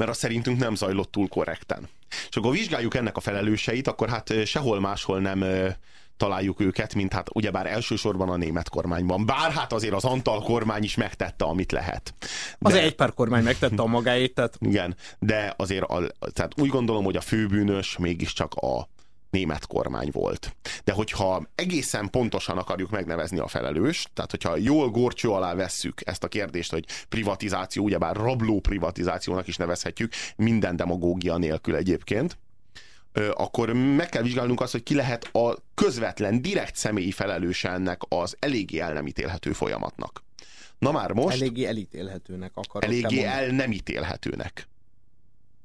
mert az szerintünk nem zajlott túl korrekten. És akkor vizsgáljuk ennek a felelőseit, akkor hát sehol máshol nem találjuk őket, mint hát ugyebár elsősorban a német kormányban. Bár hát azért az Antal kormány is megtette, amit lehet. De, az egy pár kormány megtette a magáét, tehát... Igen, de azért a, tehát úgy gondolom, hogy a főbűnös mégiscsak a, német kormány volt. De hogyha egészen pontosan akarjuk megnevezni a felelőst, tehát hogyha jól gorcsó alá vesszük ezt a kérdést, hogy privatizáció, ugyebár rabló privatizációnak is nevezhetjük, minden demagógia nélkül egyébként, akkor meg kell vizsgálnunk azt, hogy ki lehet a közvetlen, direkt személyi felelőse ennek az eléggé el nem ítélhető folyamatnak. Na már most... Eléggé elítélhetőnek akarok. Eléggé el nem ítélhetőnek.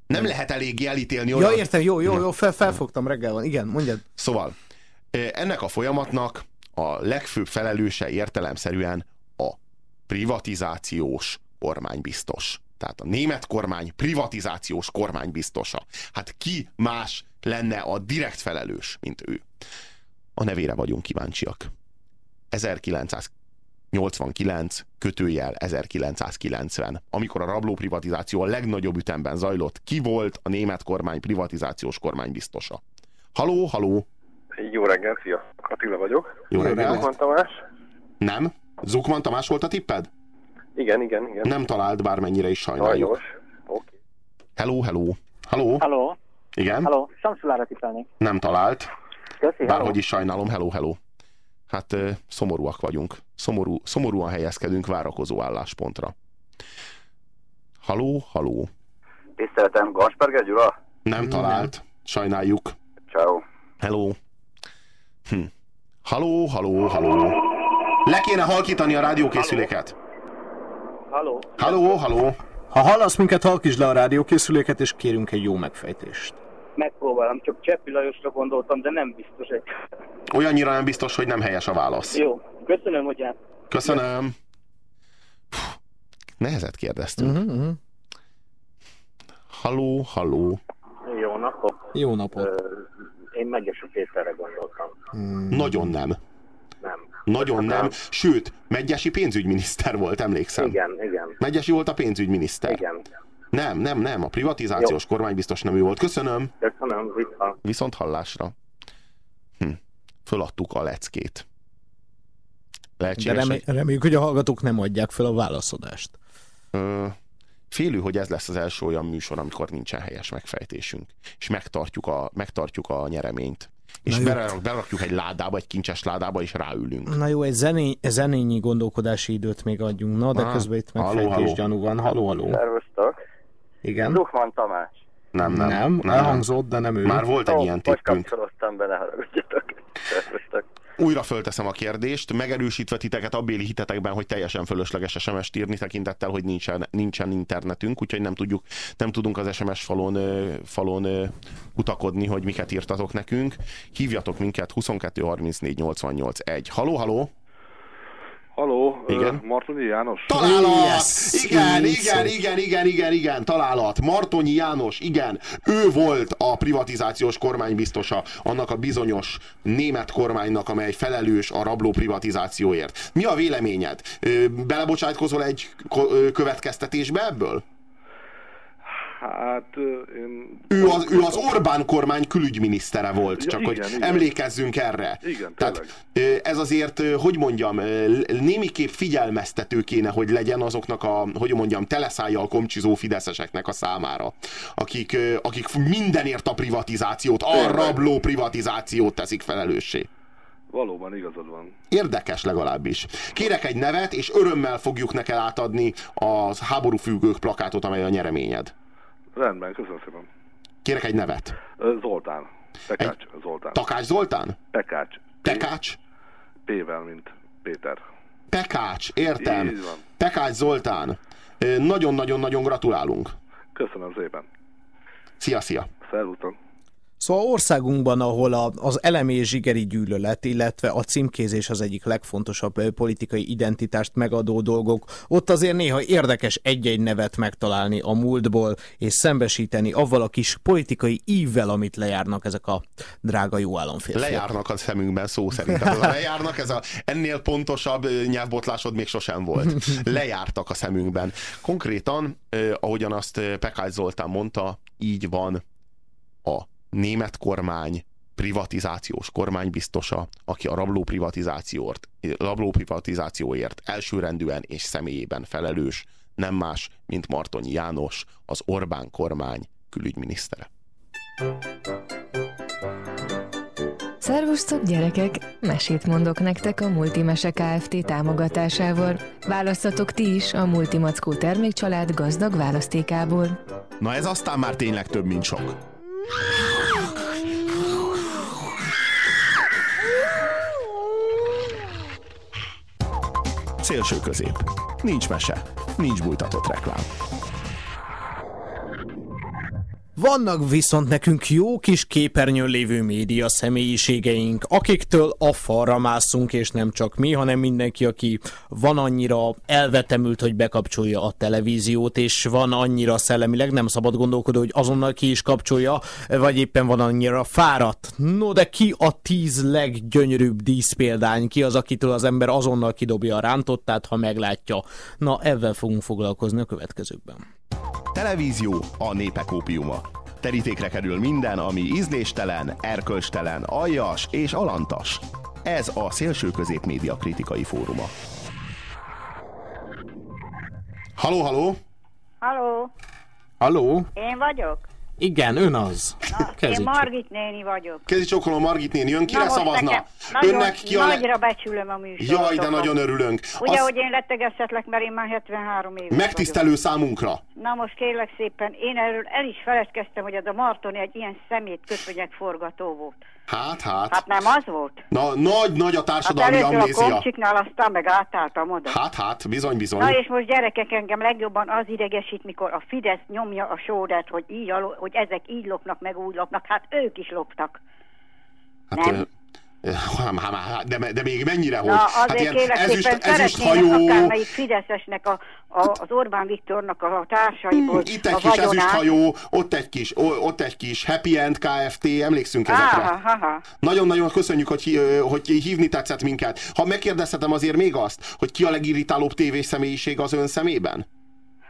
Nem lehet eléggé elítélni olyan... Ja, értem, jó, jó, jó, fel, felfogtam reggel van. Igen, mondjad. Szóval, ennek a folyamatnak a legfőbb felelőse értelemszerűen a privatizációs kormánybiztos. Tehát a német kormány privatizációs kormánybiztosa. Hát ki más lenne a direkt felelős, mint ő? A nevére vagyunk kíváncsiak. 1900 89 kötőjel 1990, amikor a rabló privatizáció a legnagyobb ütemben zajlott. Ki volt a német kormány privatizációs kormánybiztosa? Haló, haló! Jó reggel, szia! Attila vagyok. Jó reggel. Zukman Tamás. Nem? Zukman Tamás volt a tipped? Igen, igen, igen. Nem talált, bármennyire is sajnáljuk. Oké. Okay. Hello, hello. Haló? Haló. Igen? Haló, Samsulára tippelnék. Nem talált. Köszi, Bárhogy is sajnálom, hello, hello hát szomorúak vagyunk. Szomorú, szomorúan helyezkedünk várakozó álláspontra. Haló, haló. Tiszteletem, Gasperger Gyula? Nem talált, sajnáljuk. Ciao. Hello. Hm. Haló, haló, haló. Le kéne halkítani a rádiókészüléket. Haló. Haló, haló. Ha hallasz minket, halkítsd le a rádiókészüléket, és kérünk egy jó megfejtést megpróbálom, csak Cseppi Lajosra gondoltam, de nem biztos egy. Olyannyira nem biztos, hogy nem helyes a válasz. Jó, köszönöm, hogy át. Köszönöm. Puh, nehezet kérdeztünk. Uh-huh, uh-huh. Halló, halló. Jó napot. Jó napot. Ö, én Megyesi Péterre gondoltam. Hmm. Nagyon nem. Nem. Nagyon nem. nem. Sőt, Megyesi pénzügyminiszter volt, emlékszem. Igen, igen. Megyesi volt a pénzügyminiszter. Igen. Nem, nem, nem. A privatizációs Jó. kormány biztos nem ő volt. Köszönöm. Köszönöm, vissza. Viszont hallásra. Hm. Föladtuk a leckét. De remé reméljük, hogy a hallgatók nem adják fel a válaszadást. Ö, félő, hogy ez lesz az első olyan műsor, amikor nincsen helyes megfejtésünk. És megtartjuk a, megtartjuk a nyereményt. És berak, berakjuk egy ládába, egy kincses ládába, és ráülünk. Na jó, egy zené, zenényi gondolkodási időt még adjunk. Na, de ah, közben itt megfejtés gyanú van. Haló, haló. Szervusztok. Igen. Lukman Tamás. Nem, nem. Nem, nem elhangzott, de nem ő. Már volt egy oh, ilyen tippünk. Most kapcsolódtam be, ne haragudjatok. Újra fölteszem a kérdést, megerősítve titeket abbéli hitetekben, hogy teljesen fölösleges SMS-t írni, tekintettel, hogy nincsen, nincsen internetünk, úgyhogy nem, tudjuk, nem tudunk az SMS falon, falon utakodni, hogy miket írtatok nekünk. Hívjatok minket 22 34 88 1. Haló, haló! Haló, igen? Martonyi János? Találat! Yes. Igen, igen, igen, igen, igen, igen, találat. Martonyi János, igen. Ő volt a privatizációs kormánybiztosa annak a bizonyos német kormánynak, amely felelős a rabló privatizációért. Mi a véleményed? Belebocsátkozol egy következtetésbe ebből? Hát én... Ő az, ő az Orbán kormány külügyminisztere volt, ja, csak igen, hogy igen. emlékezzünk erre. Igen, Tehát ez azért, hogy mondjam, némiképp figyelmeztető kéne, hogy legyen azoknak a, hogy mondjam, teleszájjal komcsizó fideszeseknek a számára, akik, akik mindenért a privatizációt, a rabló privatizációt teszik felelőssé. Valóban igazad van. Érdekes legalábbis. Kérek egy nevet, és örömmel fogjuk neked átadni a háborúfüggők plakátot, amely a nyereményed. Rendben, köszönöm szépen. Kérek egy nevet. Zoltán. Pekács egy... Zoltán. Takács Zoltán? Pekács. Tekács? P-vel, mint Péter. Pekács, értem. Pekács Zoltán. Nagyon-nagyon-nagyon gratulálunk. Köszönöm szépen. Szia, szia. Szervusztok. Szóval országunkban, ahol a, az elemi és zsigeri gyűlölet, illetve a címkézés az egyik legfontosabb politikai identitást megadó dolgok, ott azért néha érdekes egy-egy nevet megtalálni a múltból, és szembesíteni avval a kis politikai ívvel, amit lejárnak ezek a drága jó államférfiak. Lejárnak a szemünkben szó szerint. Tehát lejárnak, ez a, ennél pontosabb nyelvbotlásod még sosem volt. Lejártak a szemünkben. Konkrétan, eh, ahogyan azt Pekács Zoltán mondta, így van a német kormány privatizációs kormánybiztosa, aki a rabló privatizációért, rabló privatizációért elsőrendűen és személyében felelős, nem más, mint Martonyi János, az Orbán kormány külügyminisztere. Szervusztok gyerekek! Mesét mondok nektek a Multimese Kft. támogatásával. Választatok ti is a Multimackó termékcsalád gazdag választékából. Na ez aztán már tényleg több, mint sok. Szélső közép. Nincs mese. Nincs bújtatott reklám. Vannak viszont nekünk jó kis képernyőn lévő média személyiségeink, akiktől a falra mászunk, és nem csak mi, hanem mindenki, aki van annyira elvetemült, hogy bekapcsolja a televíziót, és van annyira szellemileg, nem szabad gondolkodni, hogy azonnal ki is kapcsolja, vagy éppen van annyira fáradt. No, de ki a tíz leggyönyörűbb díszpéldány, ki az, akitől az ember azonnal kidobja a rántottát, ha meglátja. Na, ezzel fogunk foglalkozni a következőkben. Televízió a népek ópiuma. Terítékre kerül minden, ami ízléstelen, erkölcstelen, aljas és alantas. Ez a Szélső Közép Média Kritikai Fóruma. Haló, haló! Haló, Halló? én vagyok. Igen, ön az. Na, én Margit néni vagyok. Kezi csokolom, Margit néni, ön kire Na szavazna? Nagyon, Önnek ki a... Nagyra becsülöm a műsorotokat. Jaj, de nagyon örülünk. Ugye, Az hogy én lettegezhetlek, mert én már 73 éves megtisztelő számunkra. vagyok. Na most kérlek szépen, én erről el is feledkeztem, hogy az a Martoni egy ilyen szemét köpönyek forgató volt. Hát, hát. Hát nem az volt? Na, nagy, nagy a Hát társadalmi a amnézia. komcsiknál, aztán meg átálltam oda. Hát, hát, bizony, bizony. Na és most gyerekek, engem legjobban az idegesít, mikor a Fidesz nyomja a sódert, hogy, így, hogy ezek így lopnak, meg úgy lopnak. Hát ők is loptak. Hát, Nem. De, de még mennyire, hogy? Na, hát ilyen ezüst, ezüst hajó, akármelyik Fideszesnek, a, a, az Orbán Viktornak a társaiból Hmm, itt egy a kis ezüst vagyonát. hajó, ott egy kis, ott egy kis Happy End Kft. Emlékszünk ezekre. Nagyon-nagyon köszönjük, hogy, hogy hívni tetszett minket. Ha megkérdezhetem azért még azt, hogy ki a legirritálóbb tévés személyiség az ön szemében?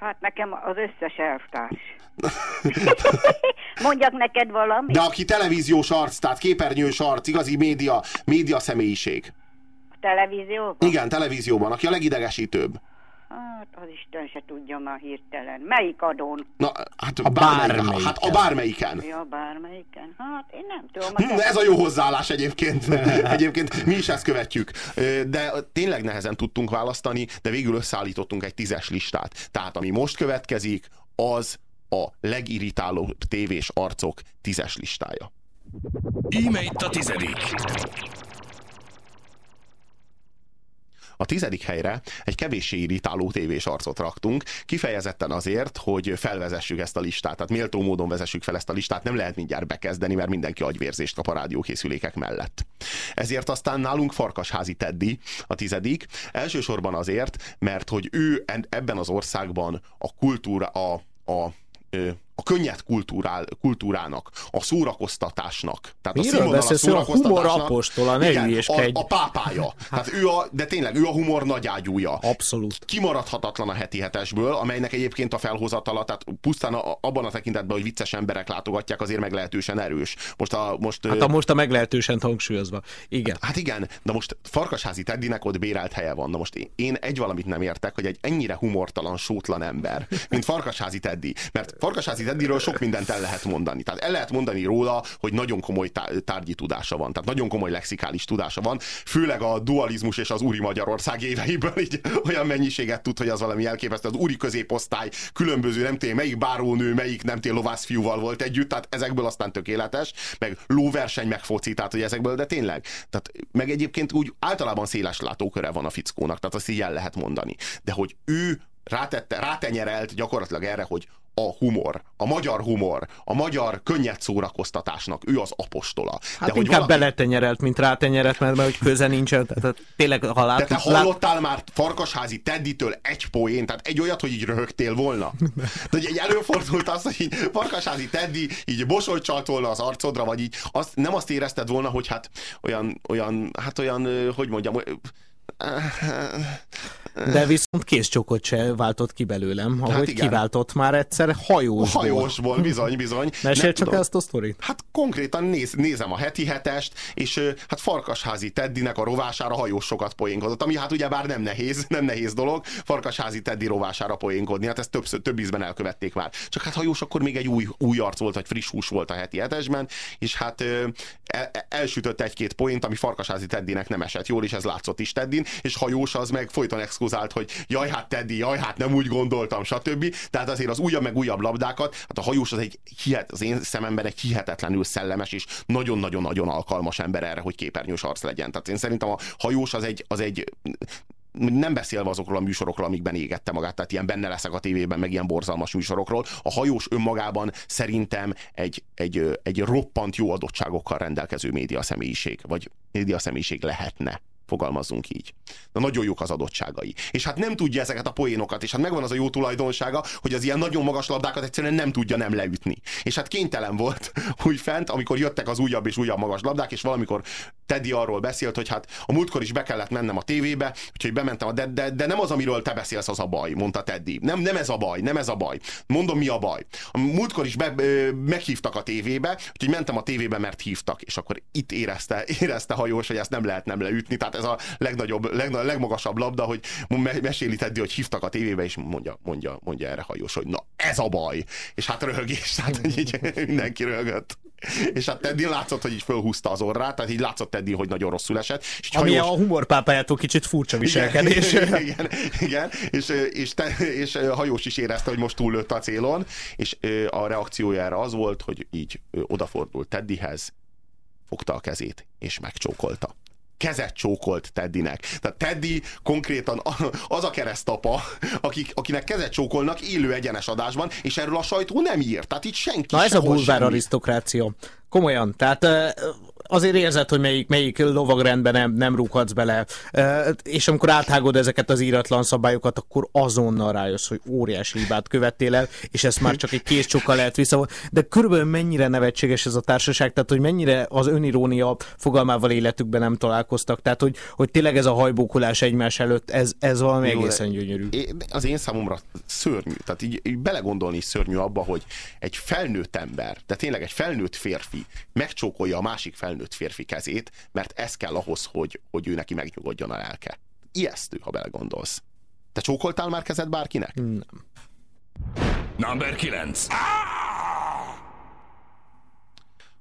Hát nekem az összes elvtárs. Mondjak neked valamit? De aki televíziós arc, tehát képernyős arc, igazi média, média személyiség. A televízióban? Igen, televízióban, aki a legidegesítőbb. Hát az Isten se tudja már hirtelen. Melyik adón? Na, hát A bármelyiken. bármelyiken. Hát a bármelyiken. Ja, bármelyiken. Hát én nem tudom. Hm, ez a jó hozzáállás egyébként. Egyébként mi is ezt követjük. De tényleg nehezen tudtunk választani, de végül összeállítottunk egy tízes listát. Tehát ami most következik, az a legirritálóbb tévés arcok tízes listája. Íme itt a tizedik. A tizedik helyre egy kevéssé irritáló tévés arcot raktunk, kifejezetten azért, hogy felvezessük ezt a listát. Tehát méltó módon vezessük fel ezt a listát, nem lehet mindjárt bekezdeni, mert mindenki agyvérzést kap a rádiókészülékek mellett. Ezért aztán nálunk Farkasházi Teddy a tizedik, elsősorban azért, mert hogy ő en- ebben az országban a kultúra, a, a a könnyed kultúrál, kultúrának, a szórakoztatásnak. Tehát Miről a színvonalas beszélsz? A szórakoztatásnak- humor apostola, ne Igen, a, a pápája. Tehát ő a, de tényleg, ő a humor nagyágyúja Abszolút. kimaradhatatlan a heti hetesből, amelynek egyébként a felhozatala, tehát pusztán a, abban a tekintetben, hogy vicces emberek látogatják, azért meglehetősen erős. Most a, most, Hát a most a meglehetősen hangsúlyozva. Igen. Hát igen, de most Farkasházi Teddynek ott bérelt helye van. Na most én- én egy valamit nem értek, hogy egy ennyire humortalan, sótlan ember, mint Farkasházi Teddy. Mert Farkasházi Teddyről sok mindent el lehet mondani. Tehát el lehet mondani róla, hogy nagyon komoly tá- tárgyi tudása van. Tehát nagyon komoly lexikális tudása van. Főleg a dualizmus és az úri Magyarország éveiből így olyan mennyiséget tud, hogy az valami elképesztő. Az úri középosztály különböző, nem tudom, melyik bárónő, melyik nem tudom, lovászfiúval volt együtt, tehát ezekből aztán tökéletes, meg lóverseny, meg foci, tehát hogy ezekből, de tényleg. Tehát meg egyébként úgy általában széles látóköre van a fickónak, tehát azt így el lehet mondani. De hogy ő rátette, rátenyerelt gyakorlatilag erre, hogy a humor, a magyar humor, a magyar könnyed szórakoztatásnak, ő az apostola. Hát De inkább valaki... beletenyerelt, mint rátenyerett, mert, mert hogy köze nincsen. Tehát tényleg, ha lát, De te hallottál lát... már Farkasházi Tedditől egy poén, tehát egy olyat, hogy így röhögtél volna? Hogy egy előfordult az, hogy így Farkasházi Teddy így bosolt csalt volna az arcodra, vagy így azt, nem azt érezted volna, hogy hát olyan, olyan, hát olyan, hogy mondjam, de viszont kézcsokot se váltott ki belőlem, ahogy hát kiváltott már egyszer hajósból. Hajósból, bizony, bizony. Mesélj csak tudom. ezt a sztorit. Hát konkrétan néz, nézem a heti hetest, és hát Farkasházi Teddinek a rovására hajósokat poénkodott, ami hát ugye bár nem nehéz, nem nehéz dolog, Farkasházi Teddy rovására poénkodni, hát ezt többször, több ízben elkövették már. Csak hát hajós akkor még egy új, új arc volt, vagy friss hús volt a heti hetesben, és hát el, elsütött egy-két poént, ami Farkasházi Teddinek nem esett jól, és ez látszott is Teddin, és hajós az meg folyton exkuzált, hogy jaj, hát Teddy, jaj, hát nem úgy gondoltam, stb. Tehát azért az újabb meg újabb labdákat, hát a hajós az egy hihet, az én szememben egy hihetetlenül szellemes és nagyon-nagyon-nagyon alkalmas ember erre, hogy képernyős arc legyen. Tehát én szerintem a hajós az egy, az egy nem beszélve azokról a műsorokról, amikben égette magát, tehát ilyen benne leszek a tévében, meg ilyen borzalmas műsorokról. A hajós önmagában szerintem egy, egy, egy roppant jó adottságokkal rendelkező média személyiség, vagy média személyiség lehetne fogalmazzunk így. De nagyon jók az adottságai. És hát nem tudja ezeket a poénokat, és hát megvan az a jó tulajdonsága, hogy az ilyen nagyon magas labdákat egyszerűen nem tudja nem leütni. És hát kénytelen volt úgy fent, amikor jöttek az újabb és újabb magas labdák, és valamikor Teddy arról beszélt, hogy hát a múltkor is be kellett mennem a tévébe, úgyhogy bementem, a de, de, de nem az, amiről te beszélsz, az a baj, mondta Teddy. Nem, nem ez a baj, nem ez a baj. Mondom, mi a baj. A múltkor is be, ö, meghívtak a tévébe, úgyhogy mentem a tévébe, mert hívtak, és akkor itt érezte, érezte hajós, hogy ezt nem lehet nem leütni. Tehát ez a legnagyobb, legna, legmagasabb labda, hogy meséli Teddy, hogy hívtak a tévébe, és mondja, mondja, mondja erre hajós, hogy na ez a baj. És hát röhögés, tehát így mindenki röhögött. És hát Teddy látszott, hogy így fölhúzta az orrát, tehát így látszott Teddy, hogy nagyon rosszul esett. És Ami hajós... a humorpápájától kicsit furcsa viselkedés. Igen, igen, igen. És, és, te, és hajós is érezte, hogy most túllőtt a célon, és a reakciója erre az volt, hogy így odafordult Teddyhez, fogta a kezét, és megcsókolta kezet csókolt Teddynek. Tehát Teddy konkrétan az a keresztapa, akik, akinek kezet csókolnak élő egyenes adásban, és erről a sajtó nem ír. Tehát itt senki Na ez a bulvár arisztokrácia. Komolyan. Tehát azért érzed, hogy melyik, melyik lovagrendben nem, nem rúghatsz bele, és amikor áthágod ezeket az íratlan szabályokat, akkor azonnal rájössz, hogy óriási hibát követtél el, és ezt már csak egy kézcsokkal lehet vissza. De körülbelül mennyire nevetséges ez a társaság, tehát hogy mennyire az önirónia fogalmával életükben nem találkoztak, tehát hogy, hogy tényleg ez a hajbókulás egymás előtt, ez, ez valami Jó, egészen gyönyörű. Az én számomra szörnyű, tehát így, így belegondolni is szörnyű abba, hogy egy felnőtt ember, de tényleg egy felnőtt férfi megcsókolja a másik felnőtt felnőtt férfi kezét, mert ez kell ahhoz, hogy, hogy ő neki megnyugodjon a lelke. Ijesztő, ha belegondolsz. Te csókoltál már kezed bárkinek? Nem. Number 9.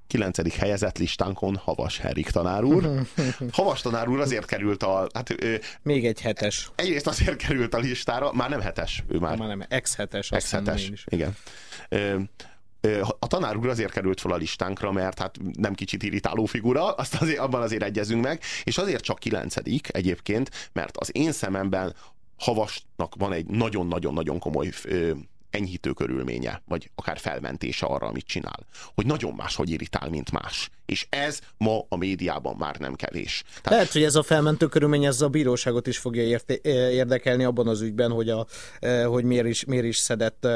Kilencedik helyezett listánkon Havas Herik tanár úr. Havas tanár úr azért került a... Hát, ö, Még egy hetes. Egyrészt azért került a listára, már nem hetes, ő már. Már nem, ex-hetes. Ex-hetes, igen. Ö, a tanár úr azért került fel a listánkra, mert hát nem kicsit irritáló figura, azt azért, abban azért egyezünk meg, és azért csak kilencedik egyébként, mert az én szememben Havasnak van egy nagyon-nagyon-nagyon komoly enyhítő körülménye, vagy akár felmentése arra, amit csinál. Hogy nagyon máshogy irritál, mint más. És ez ma a médiában már nem kevés. Tehát... Lehet, hogy ez a felmentő körülmény ez a bíróságot is fogja érte- érdekelni abban az ügyben, hogy, a, hogy miért, is, miért is szedett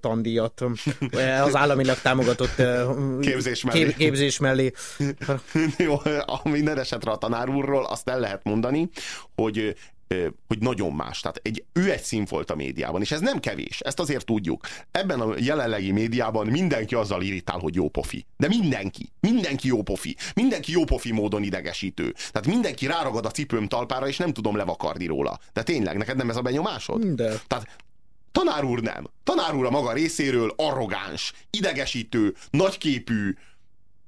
tandíjat az államilag támogatott képzés mellé. Kép, képzés mellé. Jó, minden esetre a tanár úrról azt el lehet mondani, hogy hogy nagyon más. Tehát egy, ő egy szín volt a médiában, és ez nem kevés, ezt azért tudjuk. Ebben a jelenlegi médiában mindenki azzal irritál, hogy jó pofi. De mindenki, mindenki jó pofi. Mindenki jó pofi módon idegesítő. Tehát mindenki ráragad a cipőm talpára, és nem tudom levakarni róla. De tényleg, neked nem ez a benyomásod? De. Tehát tanár úr nem. Tanár úr a maga részéről arrogáns, idegesítő, nagyképű,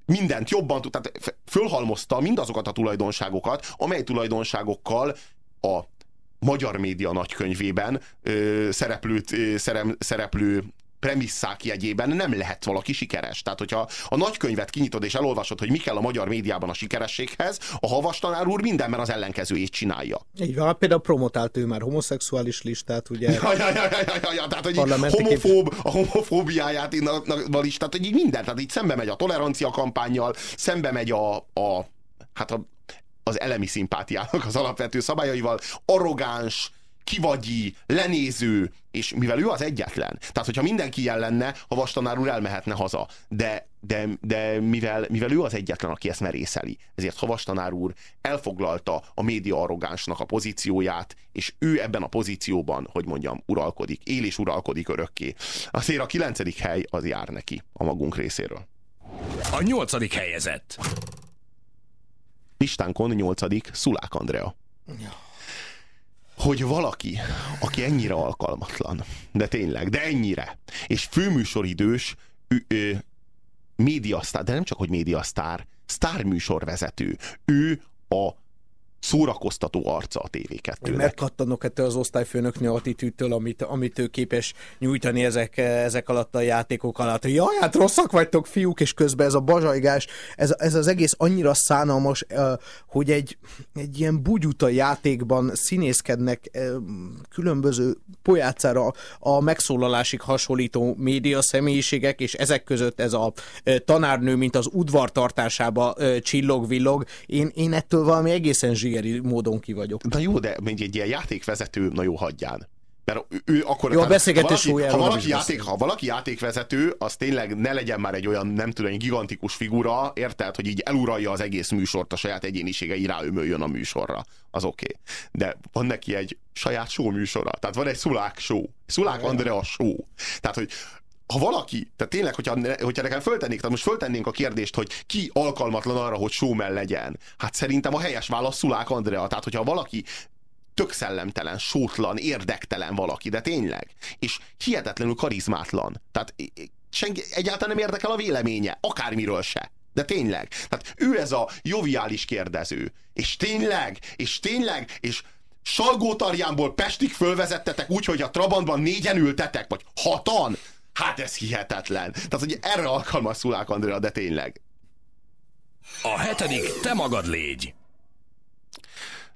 mindent jobban tud, tehát fölhalmozta mindazokat a tulajdonságokat, amely tulajdonságokkal a magyar média nagykönyvében ö, szereplőt, ö, szerem, szereplő premisszák jegyében nem lehet valaki sikeres. Tehát, hogyha a nagykönyvet kinyitod és elolvasod, hogy mi kell a magyar médiában a sikerességhez, a havas tanár úr mindenben az ellenkezőjét csinálja. Így van, hát például promotált ő már homoszexuális listát, ugye? Ja, ja, ja, ja, ja, ja tehát, hogy homofób, a homofóbiáját innen is, tehát, hogy így minden, tehát így szembe megy a tolerancia kampányjal, szembe megy a, a hát a, az elemi szimpátiának az alapvető szabályaival, arrogáns, kivagyi, lenéző, és mivel ő az egyetlen, tehát hogyha mindenki ilyen lenne, a vastanár úr elmehetne haza, de, de, de mivel, mivel ő az egyetlen, aki ezt merészeli, ezért Havastanár úr elfoglalta a média arrogánsnak a pozícióját, és ő ebben a pozícióban, hogy mondjam, uralkodik, él és uralkodik örökké. Azért a kilencedik hely az jár neki a magunk részéről. A nyolcadik helyezett. Listánkon nyolcadik Szulák Andrea. Hogy valaki, aki ennyire alkalmatlan, de tényleg, de ennyire, és főműsoridős, ő, ő, médiasztár, de nem csak, hogy médiasztár, sztárműsorvezető. Ő a szórakoztató arca a TV2-nek. Megkattanok ettől az osztályfőnöknő attitűdtől, amit, amit ő képes nyújtani ezek, ezek alatt a játékok alatt. Jaj, hát rosszak vagytok, fiúk, és közben ez a bazsajgás, ez, ez az egész annyira szánalmas, hogy egy, egy ilyen bugyuta játékban színészkednek különböző pojácára a megszólalásig hasonlító média személyiségek, és ezek között ez a tanárnő, mint az udvartartásába csillog-villog. Én, én ettől valami egészen zsigeri módon ki vagyok. Na jó, de mint egy ilyen játékvezető, na jó, hagyján. Mert ő, akkor... Jó, a beszélgetés ha valaki, ha valaki, játék, ha valaki játékvezető, az tényleg ne legyen már egy olyan, nem tudom, egy gigantikus figura, érted, hogy így eluralja az egész műsort, a saját egyéniségei ráömöljön a műsorra. Az oké. Okay. De van neki egy saját show műsora. Tehát van egy Szulák show. Szulák Andrea show. Tehát, hogy ha valaki, tehát tényleg, hogyha, hogyha nekem föltennék, tehát most föltennénk a kérdést, hogy ki alkalmatlan arra, hogy showman legyen, hát szerintem a helyes válasz Szulák Andrea. Tehát, hogyha valaki tök szellemtelen, sótlan, érdektelen valaki, de tényleg, és hihetetlenül karizmátlan. Tehát senki, egyáltalán nem érdekel a véleménye, akármiről se. De tényleg. Tehát ő ez a joviális kérdező. És tényleg, és tényleg, és Salgótarjánból Pestig fölvezettetek úgy, hogy a Trabantban négyen ültetek, vagy hatan. Hát ez hihetetlen. Tehát, hogy erre alkalmas Szulák Andrea, de tényleg. A hetedik, te magad légy.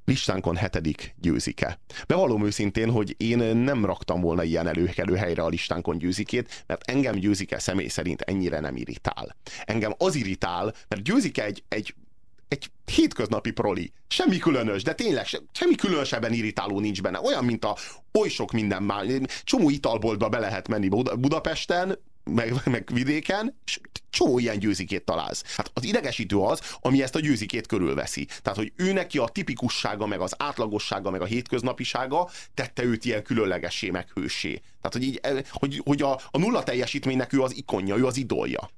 Listánkon hetedik győzike. Bevallom őszintén, hogy én nem raktam volna ilyen előkelő helyre a listánkon győzikét, mert engem győzike személy szerint ennyire nem irritál. Engem az irritál, mert győzike egy, egy egy hétköznapi proli. Semmi különös, de tényleg se, semmi különösebben irritáló nincs benne. Olyan, mint a oly sok minden már. Csomó italboltba be lehet menni Budapesten, meg, meg vidéken, és csomó ilyen győzikét találsz. Hát az idegesítő az, ami ezt a győzikét körülveszi. Tehát, hogy ő neki a tipikussága, meg az átlagossága, meg a hétköznapisága tette őt ilyen különlegessé, meg hősé. Tehát, hogy, így, hogy, hogy a, a nulla teljesítménynek ő az ikonja, ő az idolja.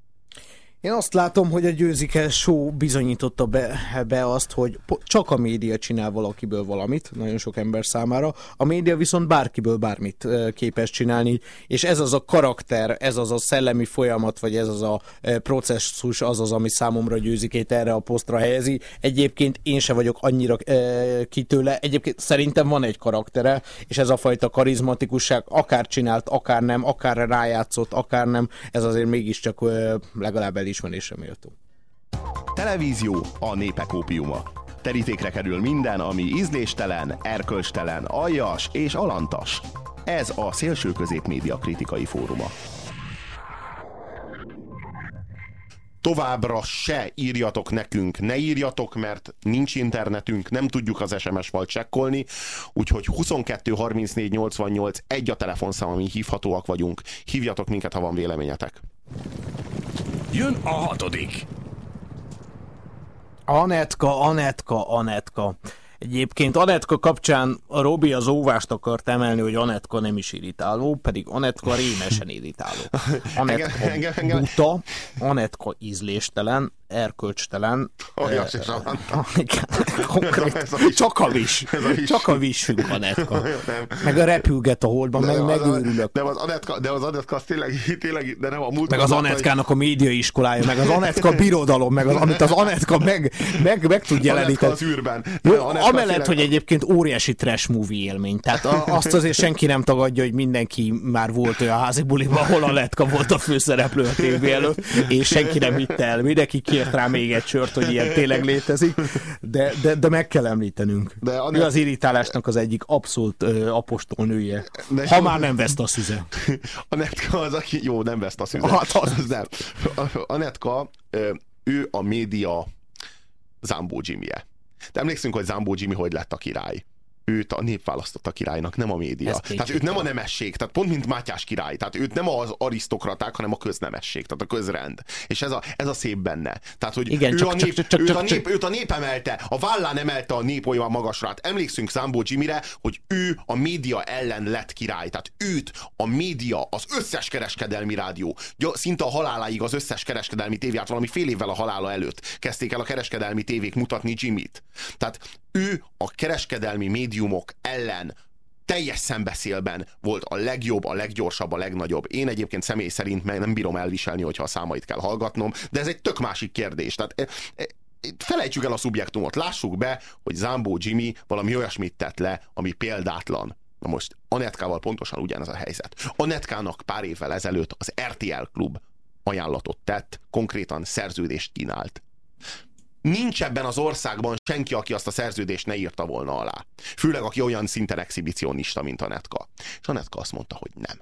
Én azt látom, hogy a győzike show bizonyította be, be azt, hogy csak a média csinál valakiből valamit, nagyon sok ember számára, a média viszont bárkiből bármit képes csinálni, és ez az a karakter, ez az a szellemi folyamat, vagy ez az a processzus, az az, ami számomra győzikét erre a posztra helyezi. Egyébként én se vagyok annyira kitőle, egyébként szerintem van egy karaktere, és ez a fajta karizmatikusság, akár csinált, akár nem, akár rájátszott, akár nem, ez azért mégiscsak legalább elismerésre méltó. Televízió a népek ópiuma. Terítékre kerül minden, ami ízléstelen, erkölcstelen, aljas és alantas. Ez a Szélső Közép Média Kritikai Fóruma. továbbra se írjatok nekünk, ne írjatok, mert nincs internetünk, nem tudjuk az SMS val csekkolni, úgyhogy 22 34 88 egy a telefonszám, ami hívhatóak vagyunk. Hívjatok minket, ha van véleményetek. Jön a hatodik. Anetka, Anetka, Anetka. Egyébként Anetka kapcsán a Robi az óvást akart emelni, hogy Anetka nem is irritáló, pedig Anetka rémesen irritáló. Anetka Engem- engem- engem- buta, Anetka ízléstelen, erkölcstelen. Aljas Eh, konkrét, a is- csak a vis. ez a is- Csak a vissünk a netka. Nem. Meg a repülget a holdban, meg megőrülök. De az Anetka, de az Anetka az tényleg, tényleg, de nem a múlt. Meg az Anetkának a média iskolája, meg az Anetka birodalom, meg az, amit az Anetka meg, meg, meg tud Anetka jeleníteni. az űrben. Jó, Anetka amellett, hogy egyébként óriási trash movie élmény. Tehát azt azért senki nem tagadja, hogy mindenki már volt olyan házi buliban, ahol a Letka volt a főszereplő a tévé előtt, és senki nem hitte el. Mindenki kért rá még egy sört, hogy ilyen tényleg létezik, de, de, de meg kell említenünk. De Anett- ő az irritálásnak az egyik abszolút ö, apostolnője. De- Ha már nem veszt a szüze. Anetka az, aki... Jó, nem veszt a szüzet. Hát az- az nem. Anetka, ö, ő a média Zambó Jimmy-je. De emlékszünk, hogy Zambó Jimmy hogy lett a király. Őt a nép választotta királynak, nem a média. Ez Tehát őt nem a nemesség, tehát pont mint Mátyás király. Tehát őt nem az arisztokraták, hanem a köznemesség, tehát a közrend. És ez a, ez a szép benne. Tehát, hogy Igen, ő, csak- a nép, csak- csak- őt, csak- a nép, őt a nép emelte, a vállán emelte a nép olyan magasra. Hát emlékszünk Zambó Jimmyre, hogy ő a média ellen lett király. Tehát őt a média, az összes kereskedelmi rádió, szinte a haláláig az összes kereskedelmi tévé, hát valami fél évvel a halála előtt kezdték el a kereskedelmi tévék mutatni Jimmyt. Tehát ő a kereskedelmi médiumok ellen teljes szembeszélben volt a legjobb, a leggyorsabb, a legnagyobb. Én egyébként személy szerint nem bírom elviselni, hogyha a számait kell hallgatnom, de ez egy tök másik kérdés. Tehát e, e, felejtsük el a szubjektumot, lássuk be, hogy Zambó Jimmy valami olyasmit tett le, ami példátlan. Na most Anetkával pontosan ugyanez a helyzet. Anetkának pár évvel ezelőtt az RTL klub ajánlatot tett, konkrétan szerződést kínált. Nincs ebben az országban senki, aki azt a szerződést ne írta volna alá. Főleg, aki olyan szinten exhibicionista, mint Anetka. És Anetka azt mondta, hogy nem.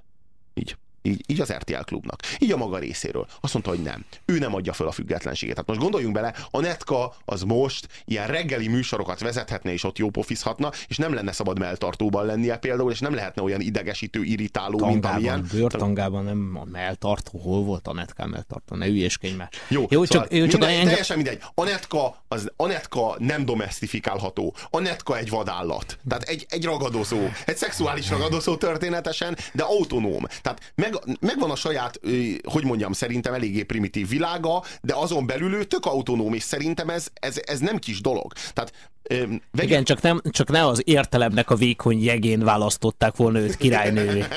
Így. Így, így az RTL klubnak. Így a maga részéről. Azt mondta, hogy nem. Ő nem adja föl a függetlenségét. Hát most gondoljunk bele, a Netka az most ilyen reggeli műsorokat vezethetne, és ott jópofizhatna, és nem lenne szabad melltartóban lennie például, és nem lehetne olyan idegesítő, irritáló, mint Tangában, amilyen. bőrtangában nem a melltartó. Hol volt a netkán melltartó? Ne ügyeskedj már. Jó, Jó szóval csak, jó, csak minden, engem, teljesen mindegy. Anetka, az, Anetka nem domestifikálható. Anetka egy vadállat. Tehát egy, egy ragadozó. Egy szexuális ragadozó történetesen, de autonóm. Tehát meg, megvan a saját, hogy mondjam, szerintem eléggé primitív világa, de azon belül ő tök autonóm, és szerintem ez, ez, ez nem kis dolog. Tehát ö, vegyük, igen, csak, nem, csak ne az értelemnek a vékony jegén választották volna őt királynővé.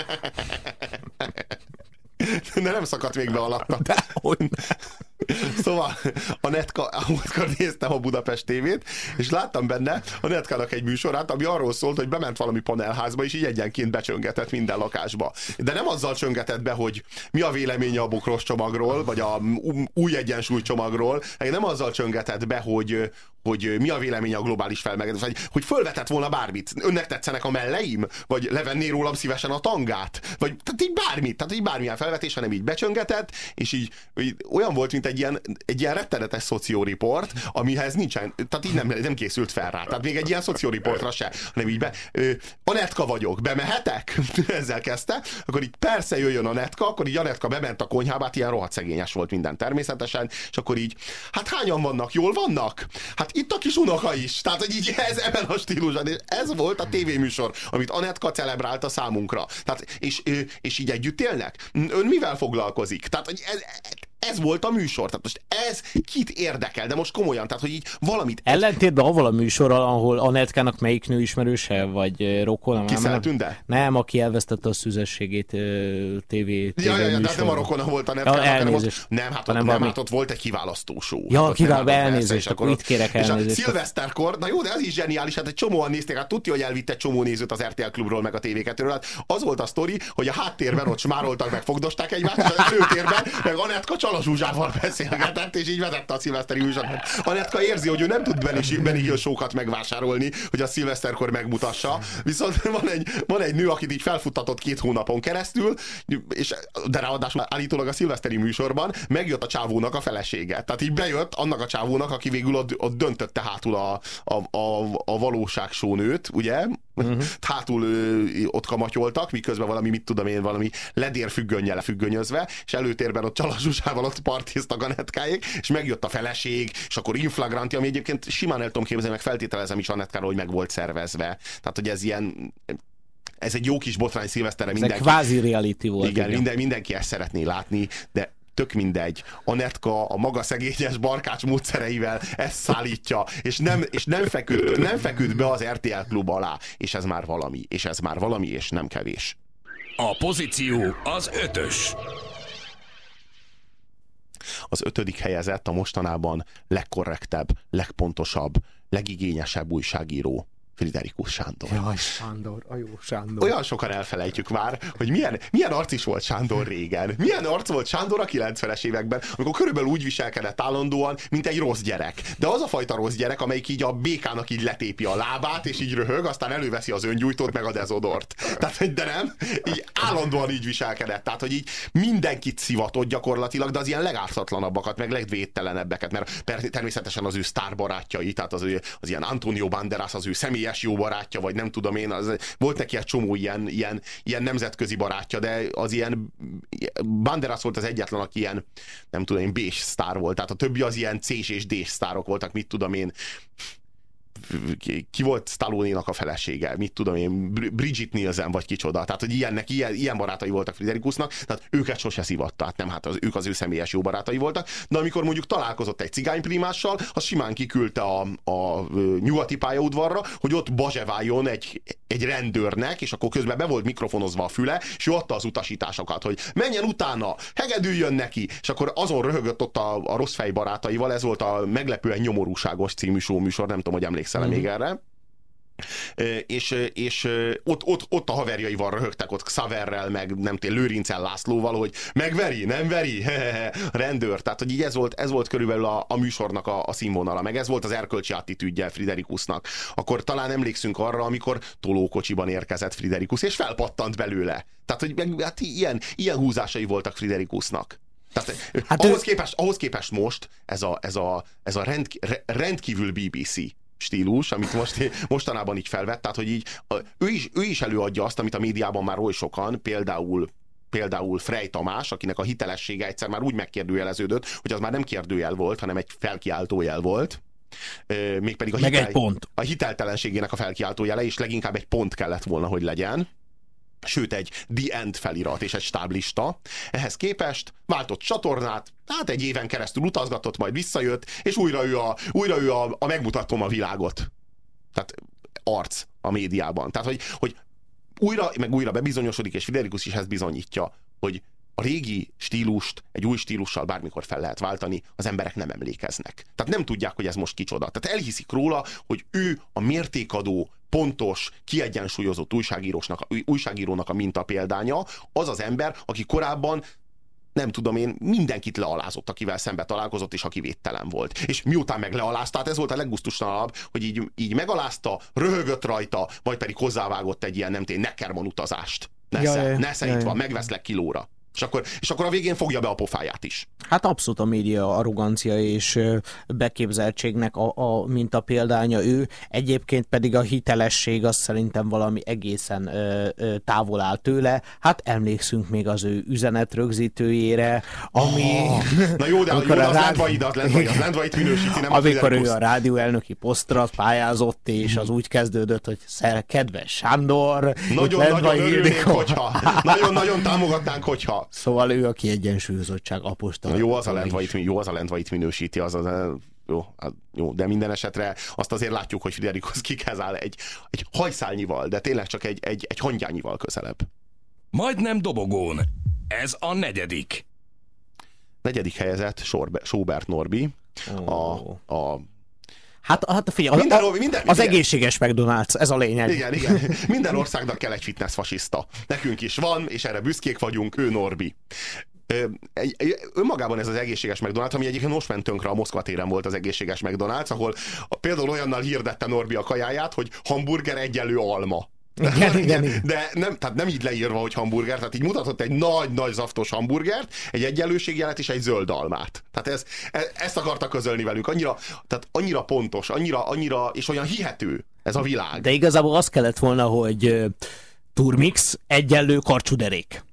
de nem szakadt még be alatta. De hogy. Szóval a Netka, a múltkor néztem a Budapest tévét, és láttam benne a Netkának egy műsorát, ami arról szólt, hogy bement valami panelházba, és így egyenként becsöngetett minden lakásba. De nem azzal csöngetett be, hogy mi a véleménye a bokros csomagról, vagy a új egyensúly csomagról, nem azzal csöngetett be, hogy, hogy mi a véleménye a globális felmelegedés, vagy hogy fölvetett volna bármit. Önnek tetszenek a melleim? Vagy levenné rólam szívesen a tangát? Vagy tehát így bármit, tehát így bármilyen felvetés, hanem így becsöngetett, és így, így olyan volt, mint egy ilyen, egy ilyen rettenetes szocióriport, amihez nincsen, tehát így nem, nem készült fel rá. Tehát még egy ilyen szocióriportra se, hanem így be, ö, a netka vagyok, bemehetek? Ezzel kezdte, akkor így persze jöjjön a netka, akkor így a netka bement a konyhába, hát ilyen rohadt szegényes volt minden természetesen, és akkor így, hát hányan vannak, jól vannak? Hát itt a kis unoka is. Tehát, hogy így ez ebben a stílusban. És ez volt a tévéműsor, amit Anetka celebrálta számunkra. Tehát, és, és így együtt élnek? Ön mivel foglalkozik? Tehát, hogy ez, ez volt a műsor. Tehát most ez kit érdekel, de most komolyan, tehát hogy így valamit... Ellentétben avval a műsorral, ahol a netkának melyik nő ismerőse, vagy rokona? Kiszeltünde? Nem, aki elvesztette a szüzességét TV, Ja, ja, ja, de hát nem a rokona volt a netkának, ja, hanem elnézést. nem, hát ott, nem, valami- hát ott volt egy kiválasztó show. Ja, Hát kiváló, hát elnézést, akkor itt kérek És a elnézést. szilveszterkor, na jó, de ez is zseniális, hát egy csomóan nézték, hát tudja, hogy elvitt egy csomó nézőt az RTL klubról, meg a TV2-ről. Hát az volt a sztori, hogy a háttérben ott smároltak, meg fogdosták egymást, és az előtérben meg Anetka Csala Zsuzsával beszélgetett, és így vezette a szilveszteri műsort. Anetka érzi, hogy ő nem tud Benny, Benny Hill show-kat megvásárolni, hogy a szilveszterkor megmutassa. Viszont van egy, van egy nő, akit így felfuttatott két hónapon keresztül, és, de ráadásul állítólag a szilveszteri műsorban megjött a csávónak a felesége. Tehát így bejött annak a csávónak, aki végül ott, ott döntötte hátul a, a, a, a valóság nőt, ugye? Uh-huh. Hátul ö, ott kamatyoltak, miközben valami, mit tudom én, valami ledér függönnyel függönyözve, és előtérben ott csalasúsával ott partiztak a netkáik, és megjött a feleség, és akkor inflagranti, ami egyébként simán el tudom képzelni, meg feltételezem is a netkáról, hogy meg volt szervezve. Tehát, hogy ez ilyen ez egy jó kis botrány szilveszterre Ez egy mindenki. kvázi reality volt. Igen, minden, mindenki ezt szeretné látni, de tök mindegy. Anetka a maga szegényes barkács módszereivel ezt szállítja, és nem, és nem, feküdt, nem feküdt be az RTL klub alá, és ez már valami, és ez már valami, és nem kevés. A pozíció az ötös. Az ötödik helyezett a mostanában legkorrektebb, legpontosabb, legigényesebb újságíró. Friderikus Sándor. Jaj, Sándor, a jó Sándor. Olyan sokan elfelejtjük már, hogy milyen, milyen arc is volt Sándor régen. Milyen arc volt Sándor a 90-es években, amikor körülbelül úgy viselkedett állandóan, mint egy rossz gyerek. De az a fajta rossz gyerek, amelyik így a békának így letépi a lábát, és így röhög, aztán előveszi az öngyújtót, meg a dezodort. Tehát, de nem, így állandóan így viselkedett. Tehát, hogy így mindenkit szivatott gyakorlatilag, de az ilyen legártatlanabbak, meg legvédtelenebbeket, mert természetesen az ő sztárbarátjai, tehát az, ő, az ilyen Antonio Banderas, az ő személy személyes jó barátja, vagy nem tudom én, az, volt neki egy csomó ilyen, ilyen, ilyen nemzetközi barátja, de az ilyen Banderas volt az egyetlen, aki ilyen, nem tudom én, B sztár volt, tehát a többi az ilyen C és D sztárok voltak, mit tudom én, ki volt stallone a felesége, mit tudom én, Bridget Nielsen vagy kicsoda. Tehát, hogy ilyennek, ilyen, ilyen barátai voltak Friderikusnak, tehát őket sose szivatta, tehát nem, hát az, ők az ő személyes jó barátai voltak. De amikor mondjuk találkozott egy cigányprimással, az simán kiküldte a, a nyugati pályaudvarra, hogy ott bazseváljon egy, egy rendőrnek, és akkor közben be volt mikrofonozva a füle, és ő adta az utasításokat, hogy menjen utána, hegedüljön neki, és akkor azon röhögött ott a, a rossz fej barátaival, ez volt a meglepően nyomorúságos című show műsor, nem tudom, hogy emlékszel emlékszel mm-hmm. még erre. És, és ott, ott, ott a haverjaival röhögtek, ott Xaverrel, meg nem tudom, Lőrincel Lászlóval, hogy megveri, nem veri, rendőr. Tehát, hogy így ez volt, ez volt körülbelül a, a műsornak a, a színvonala, meg ez volt az erkölcsi attitűdje Friderikusnak. Akkor talán emlékszünk arra, amikor tolókocsiban érkezett Friderikus, és felpattant belőle. Tehát, hogy hát ilyen, ilyen húzásai voltak Friderikusnak. Tehát, hát ahhoz, ő... képest, ahhoz képest most ez a, ez a, ez a rend, rendkívül BBC stílus, amit most, mostanában így felvett, tehát hogy így ő is, ő is előadja azt, amit a médiában már oly sokan, például például Frey Tamás, akinek a hitelessége egyszer már úgy megkérdőjeleződött, hogy az már nem kérdőjel volt, hanem egy felkiáltójel volt. Mégpedig a, Meg hitel, egy pont. a hiteltelenségének a felkiáltójele, és leginkább egy pont kellett volna, hogy legyen sőt egy The End felirat és egy stáblista. Ehhez képest váltott csatornát, hát egy éven keresztül utazgatott, majd visszajött, és újra ő a, újra ő a, a megmutatom a világot. Tehát arc a médiában. Tehát, hogy, hogy újra, meg újra bebizonyosodik, és Fiderikus is ezt bizonyítja, hogy a régi stílust egy új stílussal bármikor fel lehet váltani, az emberek nem emlékeznek. Tehát nem tudják, hogy ez most kicsoda. Tehát elhiszik róla, hogy ő a mértékadó, pontos, kiegyensúlyozott újságírósnak, újságírónak a mintapéldánya, az az ember, aki korábban nem tudom én, mindenkit lealázott, akivel szembe találkozott, és aki védtelen volt. És miután meg lealázta, tehát ez volt a leggusztustalanabb, hogy így, így megalázta, röhögött rajta, majd pedig hozzávágott egy ilyen, nem tény, Neckerman utazást. Nesze, ja, nesze ja, itt van, megveszlek kilóra. És akkor, és akkor a végén fogja be a pofáját is. Hát abszolút a média arrogancia és beképzeltségnek a, a mint a példánya ő. Egyébként pedig a hitelesség az szerintem valami egészen ö, ö, távol áll tőle. Hát emlékszünk még az ő üzenet rögzítőjére, ami... Oh, na jó, de amikor jó, a az rád... az Lendvait minősíti, nem Amikor ő a rádió elnöki posztra pályázott, és az úgy kezdődött, hogy szer, kedves Sándor, nagyon-nagyon örülnénk, hogyha, nagyon-nagyon támogatnánk, hogyha Szóval ő a kiegyensúlyozottság apostol. Jó az a Lendvait, jó az a Lendvait minősíti, az az jó, hát jó, de minden esetre azt azért látjuk, hogy Friderikus kikezál egy, egy hajszálnyival, de tényleg csak egy, egy, egy hangyányival közelebb. Majdnem dobogón. Ez a negyedik. Negyedik helyezett Sobert Norbi. Oh. A, a Hát, hát figyelj, minden, a, minden, az egészséges McDonald's, ez a lényeg. Igen, igen. Minden országnak kell egy fitness fasiszta. Nekünk is van, és erre büszkék vagyunk, ő Norbi. Önmagában ez az egészséges McDonald's, ami egyébként most ment tönkre a Moszkva téren volt az egészséges McDonald's, ahol a, például olyannal hirdette Norbi a kajáját, hogy hamburger egyenlő alma. Igen, igen, igen. De nem, tehát nem így leírva, hogy hamburger, tehát így mutatott egy nagy-nagy zaftos hamburgert, egy egyenlőségjelet és egy zöld almát. Tehát ez, e, ezt akarta közölni velünk. Annyira, tehát annyira pontos, annyira, annyira, és olyan hihető ez a világ. De igazából az kellett volna, hogy turmix egyenlő karcsuderék.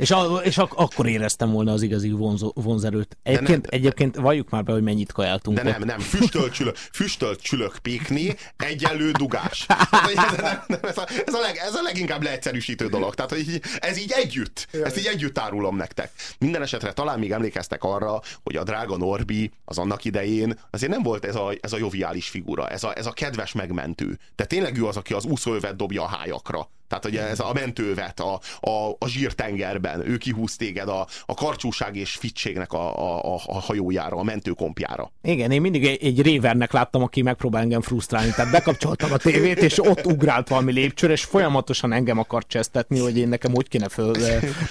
És, a, és ak- akkor éreztem volna az igazi vonzó, vonzerőt. Egyébként, nem- egyébként valljuk már be, hogy mennyit kajáltunk De ott. nem, nem, füstölt csülök, füstölt csülök pékni, egyenlő dugás. Ez, nem, nem, ez, a, ez, a leg, ez a leginkább leegyszerűsítő dolog. Tehát, hogy ez így együtt. Ezt így együtt árulom nektek. Minden esetre talán még emlékeztek arra, hogy a drága Norbi az annak idején azért nem volt ez a, ez a joviális figura, ez a, ez a kedves megmentő. De tényleg ő az, aki az úszóövet dobja a hájakra. Tehát ugye ez a mentővet a, a, a zsírtengerben, ő kihúz téged a, a karcsúság és fittségnek a, a, a, hajójára, a mentőkompjára. Igen, én mindig egy, egy révernek láttam, aki megpróbál engem frusztrálni. Tehát bekapcsoltam a tévét, és ott ugrált valami lépcsőre, és folyamatosan engem akart csesztetni, hogy én nekem úgy kéne föl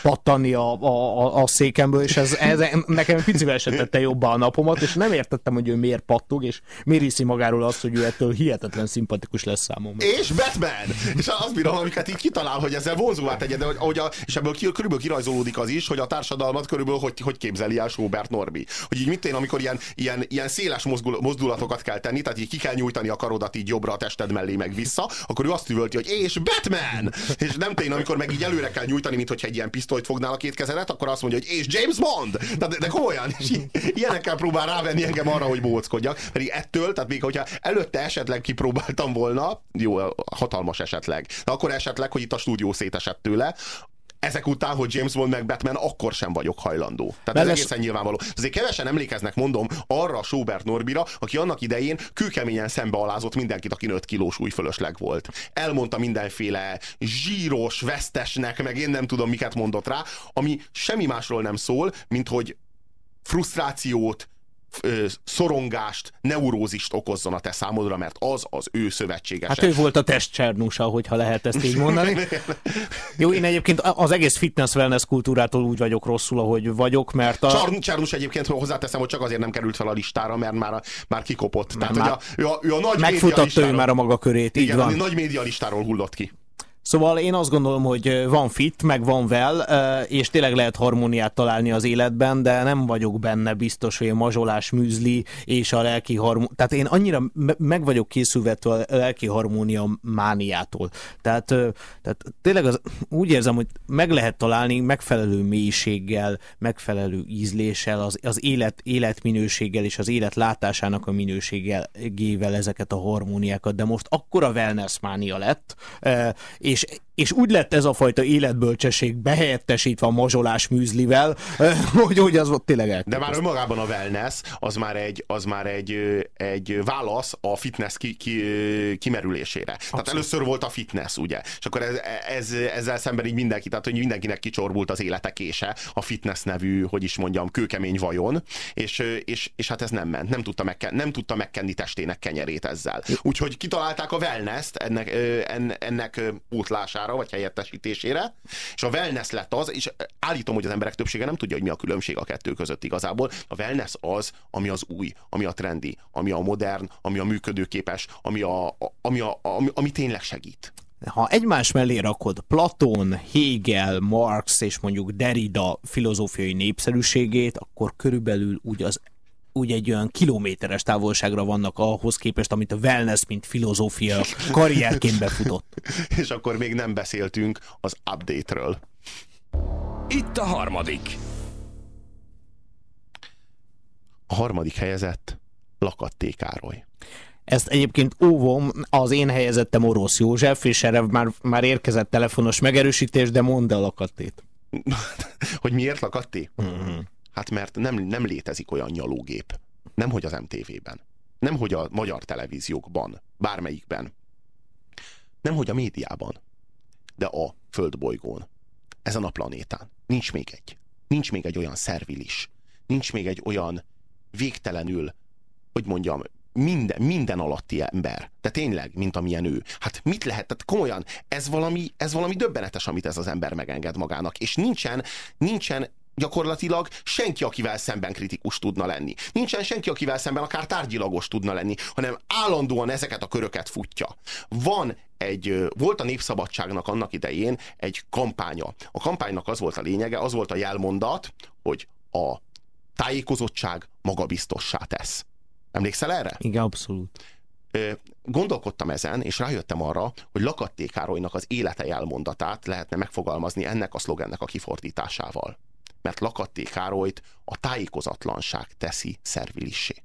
pattanni a, a, a, a székemből, és ez, ez nekem picivel se tette jobbá a napomat, és nem értettem, hogy ő miért pattog, és miért hiszi magáról azt, hogy ő ettől hihetetlen szimpatikus lesz számomra. És Batman! És azt bírom, amiket így kitalál, hogy ezzel vonzóvá tegye, de hogy, a, és ebből ki, körülbelül kirajzolódik az is, hogy a társadalmat körülbelül hogy, hogy képzeli el Robert Norbi. Hogy így mit én, amikor ilyen, ilyen, ilyen széles mozgul, mozdulatokat kell tenni, tehát így ki kell nyújtani a karodat így jobbra a tested mellé meg vissza, akkor ő azt üvölti, hogy és Batman! És nem tény, amikor meg így előre kell nyújtani, mint hogyha egy ilyen pisztolyt fognál a két kezedet, akkor azt mondja, hogy és James Bond! De, de, komolyan, és ilyenekkel próbál rávenni engem arra, hogy bóckodjak. Pedig ettől, tehát még hogyha előtte esetleg kipróbáltam volna, jó, hatalmas esetleg, de akkor esetleg, hogy itt a stúdió szétesett tőle, ezek után, hogy James Bond meg Batman, akkor sem vagyok hajlandó. Tehát ez Veles- egészen nyilvánvaló. Azért kevesen emlékeznek, mondom, arra a Sobert Norbira, aki annak idején kőkeményen szembealázott mindenkit, aki 5 kilós új fölösleg volt. Elmondta mindenféle zsíros, vesztesnek, meg én nem tudom, miket mondott rá, ami semmi másról nem szól, mint hogy frusztrációt, ö, szorongást, neurózist okozzon a te számodra, mert az az ő szövetséges. Hát ő volt a testcsernúsa, hogyha lehet ezt így mondani. Jó, én egyébként az egész fitness wellness kultúrától úgy vagyok rosszul, ahogy vagyok, mert a... Csar- Csarnus egyébként hozzáteszem, hogy csak azért nem került fel a listára, mert már, már kikopott. Tehát, már- hogy a, ő, a, ő a nagy Megfutatta ő már a maga körét, így Igen, van. a nagy média listáról hullott ki. Szóval én azt gondolom, hogy van fit, meg van well, és tényleg lehet harmóniát találni az életben, de nem vagyok benne biztos, hogy a mazsolás műzli és a lelki harmónia... Tehát én annyira me- meg vagyok készülve a lelki harmónia mániától. Tehát, tehát tényleg az, úgy érzem, hogy meg lehet találni megfelelő mélységgel, megfelelő ízléssel, az, az élet, életminőséggel és az élet látásának a minőségével ezeket a harmóniákat, de most akkora wellness mánia lett, eh, és és úgy lett ez a fajta életbölcsesség behelyettesítve a mazsolás műzlivel, eh, hogy, hogy az volt tényleg De elképesztő. már önmagában a wellness, az már egy, az már egy, ö, egy válasz a fitness ki, ki, ö, kimerülésére. Tehát először volt a fitness, ugye? És akkor ez, ez, ezzel szemben így mindenki, tehát hogy mindenkinek kicsorbult az életekése, a fitness nevű, hogy is mondjam, kőkemény vajon, és, és, és hát ez nem ment, nem tudta, megken, nem tudta megkenni testének kenyerét ezzel. Úgyhogy kitalálták a wellness-t ennek, ennek ö, pótlására, vagy helyettesítésére, és a wellness lett az, és állítom, hogy az emberek többsége nem tudja, hogy mi a különbség a kettő között igazából. A wellness az, ami az új, ami a trendi, ami a modern, ami a működőképes, ami, a, ami, a, ami, ami tényleg segít. Ha egymás mellé rakod Platon, Hegel, Marx és mondjuk Derrida filozófiai népszerűségét, akkor körülbelül úgy az úgy egy olyan kilométeres távolságra vannak ahhoz képest, amit a wellness, mint filozófia karrierként befutott. És akkor még nem beszéltünk az update-ről. Itt a harmadik. A harmadik helyezett Lakatté Károly. Ezt egyébként óvom, az én helyezettem Orosz József, és erre már, már érkezett telefonos megerősítés, de mondd el a kattét. hogy miért Lakatté? Mhm. Hát mert nem, nem létezik olyan nyalógép. Nemhogy az MTV-ben. Nemhogy a magyar televíziókban. Bármelyikben. Nemhogy a médiában. De a földbolygón. Ezen a planétán. Nincs még egy. Nincs még egy olyan szervilis. Nincs még egy olyan végtelenül, hogy mondjam, minden, minden alatti ember. De tényleg, mint amilyen ő. Hát mit lehet? Tehát komolyan, ez valami, ez valami döbbenetes, amit ez az ember megenged magának. És nincsen, nincsen gyakorlatilag senki, akivel szemben kritikus tudna lenni. Nincsen senki, akivel szemben akár tárgyilagos tudna lenni, hanem állandóan ezeket a köröket futja. Van egy, volt a Népszabadságnak annak idején egy kampánya. A kampánynak az volt a lényege, az volt a jelmondat, hogy a tájékozottság magabiztossá tesz. Emlékszel erre? Igen, abszolút. gondolkodtam ezen, és rájöttem arra, hogy Lakatté Károlynak az élete elmondatát lehetne megfogalmazni ennek a szlogennek a kifordításával. Mert Lakatté Károlyt a tájékozatlanság teszi szervilissé.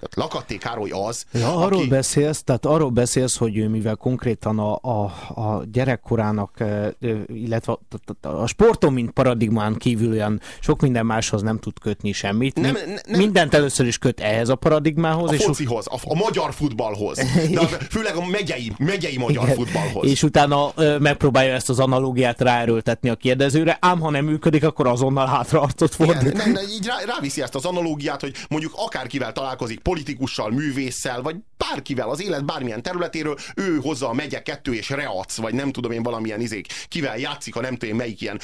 Tehát Lakatté Károly az, Ja, arról aki... beszélsz, tehát arról beszélsz, hogy ő mivel konkrétan a, a, a gyerekkorának, eh, ö, illetve a, a, sporton, mint paradigmán kívül olyan sok minden máshoz nem tud kötni semmit. Nem, nem- Mindent először is köt ehhez a paradigmához. A és focihoz, a, a magyar futballhoz, de főleg a megyei, megyei magyar Igen. futballhoz. És utána megpróbálja ezt az analógiát ráerőltetni a kérdezőre, ám ha nem működik, akkor azonnal hátraarcot fordít. Igen, nem, nem, így rá, ráviszi ezt az analógiát, hogy mondjuk akárkivel találkozik, politikussal, művésszel, vagy bárkivel az élet bármilyen területéről, ő hozza a megye kettő és reac, vagy nem tudom én valamilyen izék, kivel játszik, a nem tudom én melyik ilyen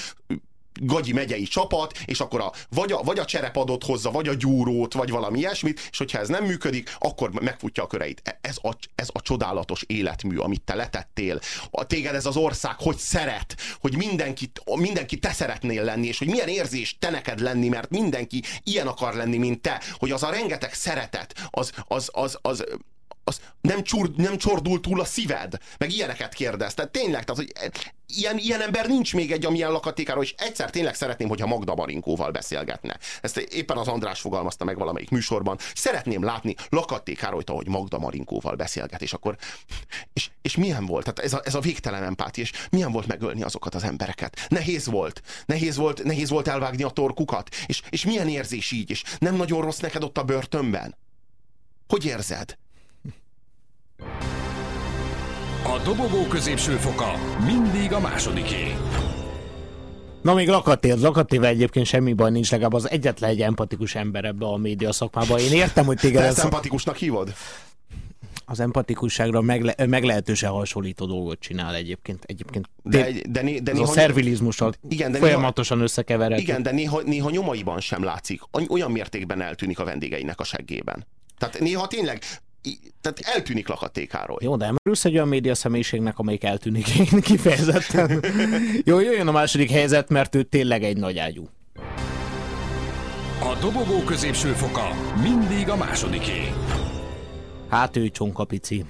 gagyi megyei csapat, és akkor a, vagy, a, vagy a cserepadot hozza, vagy a gyúrót, vagy valami ilyesmit, és hogyha ez nem működik, akkor megfutja a köreit. E- Ez a, ez a csodálatos életmű, amit te letettél. A, téged ez az ország hogy szeret, hogy mindenki, mindenki te szeretnél lenni, és hogy milyen érzés te neked lenni, mert mindenki ilyen akar lenni, mint te, hogy az a rengeteg szeretet, az, az, az, az, az nem, csur, nem csordul túl a szíved, meg ilyeneket kérdez. Tehát tényleg, tehát, hogy ilyen, ilyen ember nincs még egy, amilyen lakatékáról, és egyszer tényleg szeretném, hogyha Magda Marinkóval beszélgetne. Ezt éppen az András fogalmazta meg valamelyik műsorban. Szeretném látni Lakattékárolyt, ahogy Magda Marinkóval beszélget, és akkor és, és milyen volt? Tehát ez a, ez a végtelen empátia, és milyen volt megölni azokat az embereket? Nehéz volt. Nehéz volt, nehéz volt elvágni a torkukat. És, és milyen érzés így? És nem nagyon rossz neked ott a börtönben? Hogy érzed? A dobogó középső foka mindig a másodiké. Na még Lakatér, Lakatével egyébként semmi baj nincs, legalább az egyetlen egy empatikus ember ebbe a média szakmában. Én értem, hogy téged Te ez ezt empatikusnak hívod? az empatikusságra megle, meglehetősen hasonlító dolgot csinál egyébként. Egyébként De, de, de, de ez a szervilizmussal Igen, de folyamatosan összekeveredő. igen, de néha, néha nyomaiban sem látszik. Olyan mértékben eltűnik a vendégeinek a seggében. Tehát néha tényleg tehát eltűnik Lakatékáról. Jó, de emerülsz egy olyan média személyiségnek, amelyik eltűnik én kifejezetten. Jó, jöjjön a második helyzet, mert ő tényleg egy nagy ágyú. A dobogó középső foka mindig a másodiké. Hát ő csonkapici.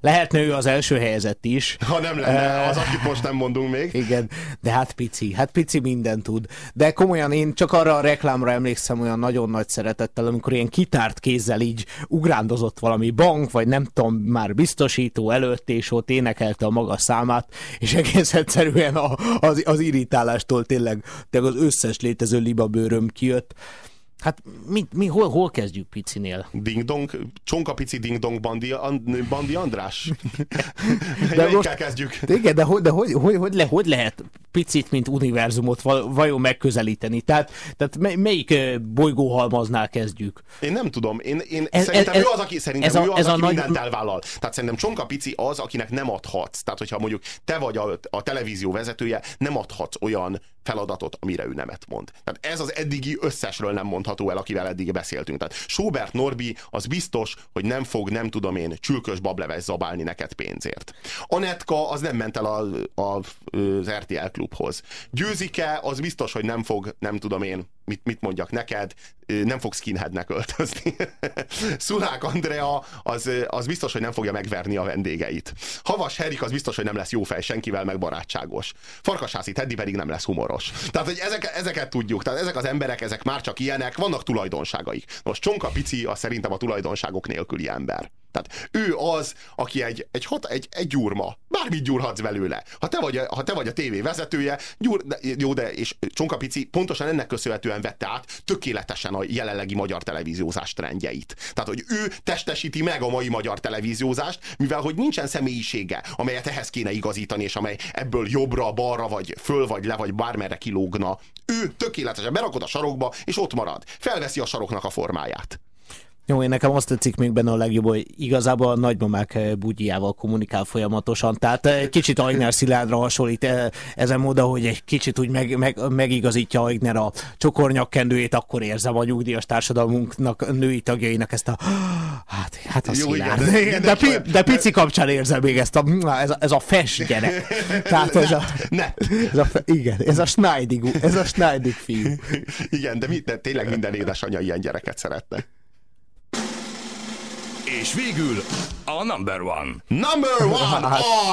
Lehetne ő az első helyzet is. Ha nem lenne az, akit most nem mondunk még. Igen, de hát pici, hát pici mindent tud. De komolyan én csak arra a reklámra emlékszem olyan nagyon nagy szeretettel, amikor ilyen kitárt kézzel így ugrándozott valami bank, vagy nem tudom, már biztosító előtt, és ott énekelte a maga számát, és egész egyszerűen a, az, az irritálástól tényleg, tényleg az összes létező libabőröm kijött. Hát mi, mi hol, hol kezdjük picinél? Ding-dong, csonkapici ding-dong bandi, and, bandi András. De most- kezdjük? Igen, de, hogy, de hogy, hogy, hogy, le, hogy lehet picit, mint univerzumot vajon megközelíteni? Tehát, tehát mely, melyik bolygóhalmaznál kezdjük? Én nem tudom. Én, én Ez- szerintem ez- ő az, aki, szerintem ez a- ő az, ez a aki nagy- mindent elvállal. Tehát szerintem Csonka Pici az, akinek nem adhatsz. Tehát, hogyha mondjuk te vagy a, a televízió vezetője, nem adhatsz olyan feladatot, amire ő nemet mond. Tehát ez az eddigi összesről nem mondható el, akivel eddig beszéltünk. Tehát Schubert Norbi az biztos, hogy nem fog, nem tudom én, csülkös bableves zabálni neked pénzért. Anetka az nem ment el a, a, az RTL klubhoz. Győzike az biztos, hogy nem fog, nem tudom én, mit, mit mondjak neked, nem fog skinheadnek öltözni. Szulák Andrea az, az biztos, hogy nem fogja megverni a vendégeit. Havas Herik az biztos, hogy nem lesz jó fej senkivel, meg barátságos. Farkasházi Teddy pedig nem lesz humoros. Tehát, hogy ezek, ezeket tudjuk. Tehát ezek az emberek, ezek már csak ilyenek, vannak tulajdonságaik. Most Csonka Pici az szerintem a tulajdonságok nélküli ember. Tehát ő az, aki egy, egy, hat, egy, egy gyurma. Bármit gyúrhatsz belőle. Ha te vagy a, ha te vagy a tévé vezetője, gyúr, de, jó, de és Csonka Pici pontosan ennek köszönhetően vette át tökéletesen a jelenlegi magyar televíziózás trendjeit. Tehát, hogy ő testesíti meg a mai magyar televíziózást, mivel hogy nincsen személyisége, amelyet ehhez kéne igazítani, és amely ebből jobbra, balra, vagy föl, vagy le, vagy bármerre kilógna. Ő tökéletesen berakod a sarokba, és ott marad. Felveszi a saroknak a formáját. Jó, én nekem azt tetszik még benne a legjobb, hogy igazából a nagymamák eh, bugyjával kommunikál folyamatosan. Tehát eh, kicsit Aigner Szilárdra hasonlít eh, ezen módon, hogy egy kicsit úgy meg, meg, megigazítja Aigner a csokornyakkendőjét, akkor érzem a nyugdíjas társadalmunknak, női tagjainak ezt a hát, hát a Jó, igen, Szilárd. de- De, de- de, pi, de pici kapcsán érzem még ezt a, ez a, ez a fes gyerek. Tehát ez a, Ne! ez a, igen, ez a Schneidig, ez a Schneidig fiú. Igen, de, mi, de tényleg minden édesanyja ilyen gyereket szeretne. És végül a number one. Number one!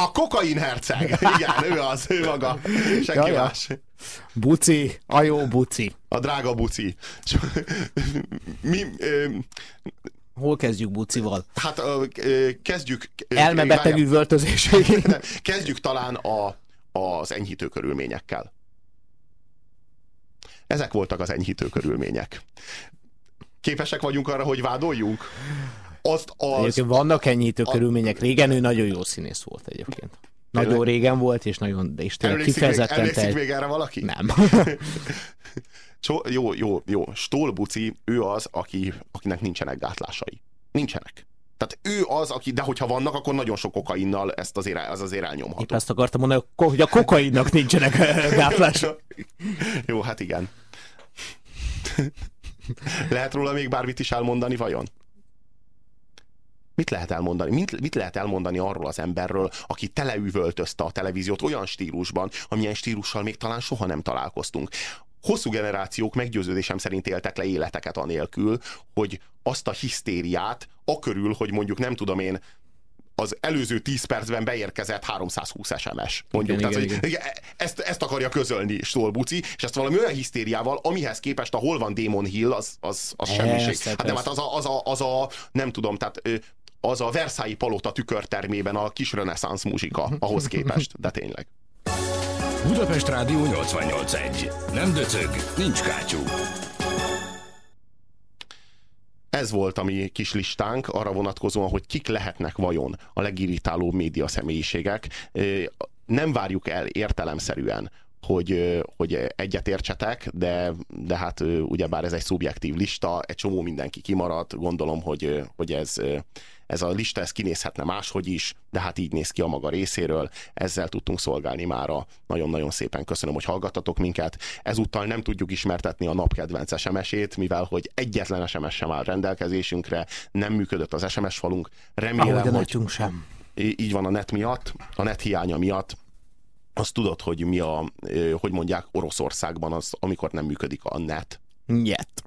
A kokain herceg! Igen, ő az, ő maga. Senki Jaja. más. Buci, a jó buci. A drága buci. Mi, ö, Hol kezdjük bucival? hát ö, ö, kezdjük... Elmebeteg üvöltözései. Kezdjük talán a, az enyhítő körülményekkel. Ezek voltak az enyhítő körülmények. Képesek vagyunk arra, hogy vádoljunk? Azt az... Egyébként vannak enyhítő körülmények. Régen ő nagyon jó színész volt egyébként. Nagyon Tényleg? régen volt, és nagyon, és tényleg Emlékszik, még, kifejezetten emlékszik te... még erre valaki? Nem. Csó, jó, jó, jó. Stól Buci, ő az, aki, akinek nincsenek gátlásai. Nincsenek. Tehát ő az, aki, de hogyha vannak, akkor nagyon sok kokainnal ezt azért, az azért Épp elnyomható. ezt akartam mondani, hogy a kokainnak nincsenek gátlásai. Jó, hát igen. Lehet róla még bármit is elmondani, vajon? Mit lehet elmondani? Mit, mit lehet elmondani arról az emberről, aki teleüvöltözte a televíziót olyan stílusban, amilyen stílussal még talán soha nem találkoztunk? Hosszú generációk meggyőződésem szerint éltek le életeket anélkül, hogy azt a hisztériát, akörül, hogy mondjuk nem tudom én, az előző 10 percben beérkezett 320 SMS. Mondjuk, Igen, tehát, igen, hogy igen, ezt, ezt akarja közölni Stolbuci, és ezt valami olyan hisztériával, amihez képest a hol van Demon Hill, az, az, az Persze, semmiség. Hát nem, persze. hát az a, az, a, az a, nem tudom, tehát az a Versailles palota tükörtermében a kis reneszánsz muzsika ahhoz képest, de tényleg. Budapest Rádió 88.1. Nem döcög, nincs kátyú. Ez volt a mi kis listánk arra vonatkozóan, hogy kik lehetnek vajon a legirritálóbb média személyiségek. Nem várjuk el értelemszerűen, hogy, hogy egyet értsetek, de, de hát ugyebár ez egy szubjektív lista, egy csomó mindenki kimaradt, gondolom, hogy, hogy ez, ez a lista ez kinézhetne máshogy is, de hát így néz ki a maga részéről. Ezzel tudtunk szolgálni mára. Nagyon-nagyon szépen köszönöm, hogy hallgattatok minket. Ezúttal nem tudjuk ismertetni a nap kedvenc SMS-ét, mivel hogy egyetlen SMS sem áll rendelkezésünkre, nem működött az SMS falunk. Remélem, Ahogy a hogy sem. így van a net miatt, a net hiánya miatt. Azt tudod, hogy mi a, hogy mondják Oroszországban az, amikor nem működik a net. Nyet.